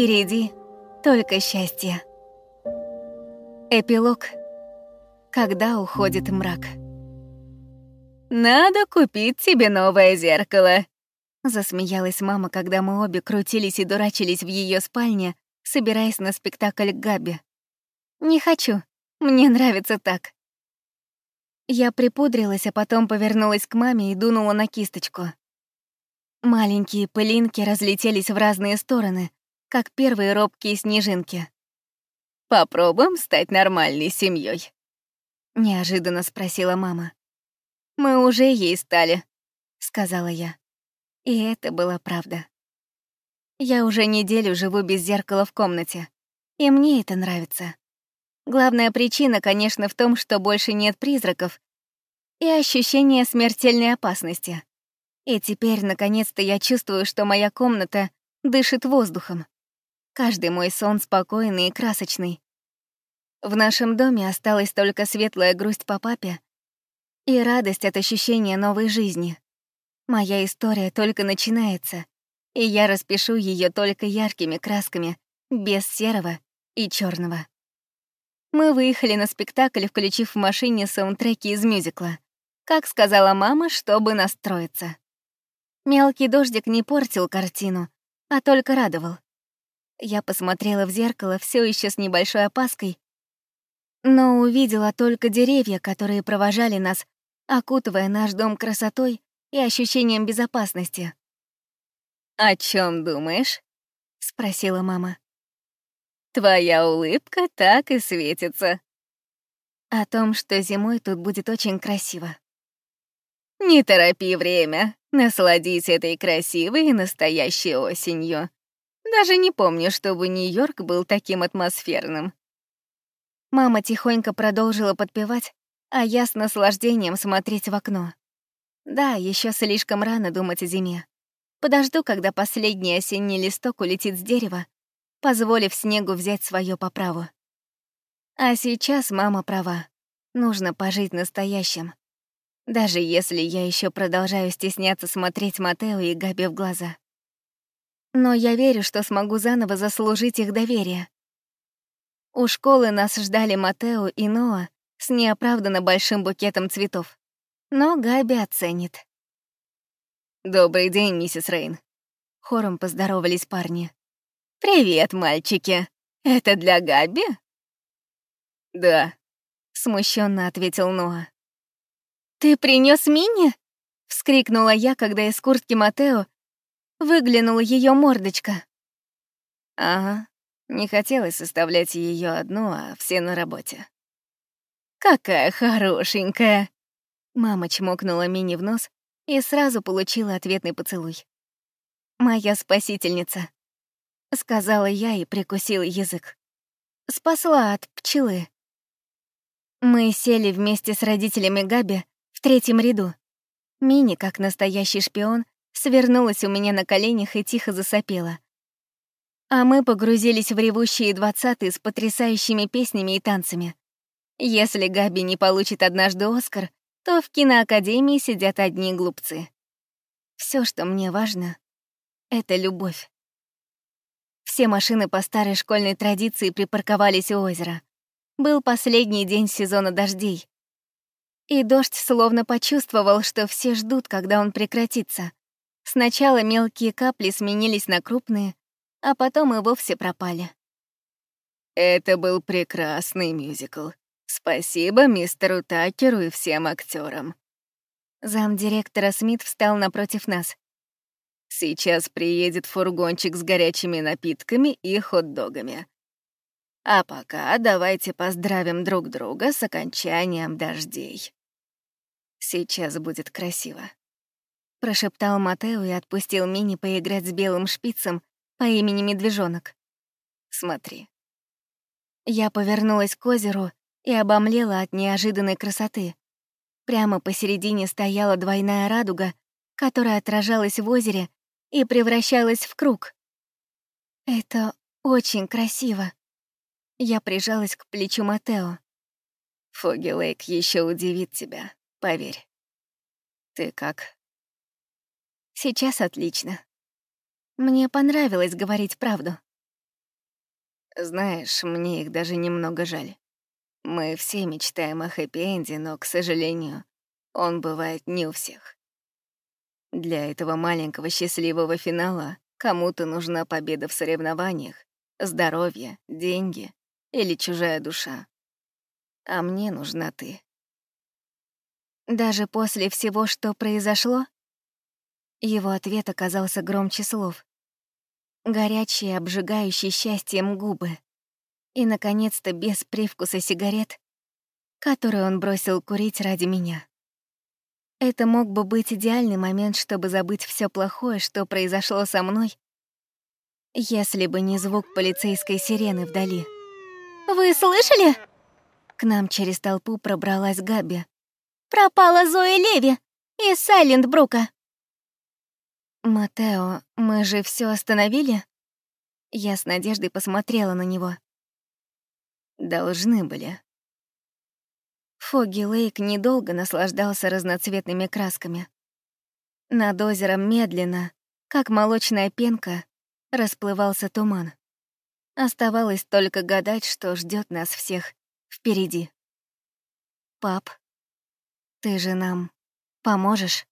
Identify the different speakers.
Speaker 1: Впереди только счастье. Эпилог. Когда уходит мрак. «Надо купить тебе новое зеркало», — засмеялась мама, когда мы обе крутились и дурачились в ее спальне, собираясь на спектакль Габи. «Не хочу. Мне нравится так». Я припудрилась, а потом повернулась к маме и дунула на кисточку. Маленькие пылинки разлетелись в разные стороны, как первые робкие снежинки. «Попробуем стать нормальной семьей? неожиданно спросила мама. «Мы уже ей стали», — сказала я. И это была правда. Я уже неделю живу без зеркала в комнате, и мне это нравится. Главная причина, конечно, в том, что больше нет призраков и ощущения смертельной опасности. И теперь, наконец-то, я чувствую, что моя комната дышит воздухом. Каждый мой сон спокойный и красочный. В нашем доме осталась только светлая грусть по папе и радость от ощущения новой жизни. Моя история только начинается, и я распишу ее только яркими красками, без серого и черного. Мы выехали на спектакль, включив в машине саундтреки из мюзикла. Как сказала мама, чтобы настроиться. Мелкий дождик не портил картину, а только радовал. Я посмотрела в зеркало все еще с небольшой опаской, но увидела только деревья, которые провожали нас, окутывая наш дом красотой и ощущением безопасности. «О чем думаешь?» — спросила мама. «Твоя улыбка так и светится». О том, что зимой тут будет очень красиво. «Не торопи время, насладись этой красивой и настоящей осенью. Даже не помню, чтобы Нью-Йорк был таким атмосферным. Мама тихонько продолжила подпевать, а я с наслаждением смотреть в окно. Да, еще слишком рано думать о зиме. Подожду, когда последний осенний листок улетит с дерева, позволив снегу взять свое по праву. А сейчас мама права. Нужно пожить настоящим. Даже если я еще продолжаю стесняться смотреть Матео и Габи в глаза. Но я верю, что смогу заново заслужить их доверие. У школы нас ждали Матео и Ноа с неоправданно большим букетом цветов. Но Габи оценит. «Добрый день, миссис Рейн», — хором поздоровались парни. «Привет, мальчики. Это для Габи?» «Да», — смущенно ответил Ноа. «Ты принес Мини?» — вскрикнула я, когда из куртки Матео Выглянула ее мордочка. Ага, не хотелось оставлять ее одну, а все на работе. «Какая хорошенькая!» Мама чмокнула Мини в нос и сразу получила ответный поцелуй. «Моя спасительница», — сказала я и прикусила язык. «Спасла от пчелы». Мы сели вместе с родителями Габи в третьем ряду. Мини, как настоящий шпион, свернулась у меня на коленях и тихо засопела. А мы погрузились в ревущие двадцатые с потрясающими песнями и танцами. Если Габи не получит однажды Оскар, то в киноакадемии сидят одни глупцы. Все, что мне важно, — это любовь. Все машины по старой школьной традиции припарковались у озера. Был последний день сезона дождей. И дождь словно почувствовал, что все ждут, когда он прекратится. Сначала мелкие капли сменились на крупные, а потом и вовсе пропали. Это был прекрасный мюзикл. Спасибо мистеру Такеру и всем актерам. Замдиректора Смит встал напротив нас. Сейчас приедет фургончик с горячими напитками и хот-догами. А пока давайте поздравим друг друга с окончанием дождей. Сейчас будет красиво. Прошептал Матео и отпустил Мини поиграть с белым шпицем по имени Медвежонок. «Смотри». Я повернулась к озеру и обомлела от неожиданной красоты. Прямо посередине стояла двойная радуга, которая отражалась в озере и превращалась в круг. Это очень красиво. Я прижалась к плечу Матео. Фоги Лейк еще удивит тебя, поверь. Ты как? Сейчас отлично. Мне понравилось говорить правду. Знаешь, мне их даже немного жаль. Мы все мечтаем о хэппи-энде, но, к сожалению, он бывает не у всех. Для этого маленького счастливого финала кому-то нужна победа в соревнованиях, здоровье, деньги или чужая душа. А мне нужна ты. Даже после всего, что произошло? Его ответ оказался громче слов. Горячие, обжигающие счастьем губы. И, наконец-то, без привкуса сигарет, которые он бросил курить ради меня. Это мог бы быть идеальный момент, чтобы забыть все плохое, что произошло со мной, если бы не звук полицейской сирены вдали. «Вы слышали?» К нам через толпу пробралась Габи. «Пропала Зоя Леви из Сайлентбрука!» «Матео, мы же все остановили?» Я с надеждой посмотрела на него. «Должны были», Фогги Лейк недолго наслаждался разноцветными красками. Над озером медленно, как молочная пенка, расплывался туман. Оставалось только гадать, что ждет нас всех впереди. «Пап, ты же нам поможешь?»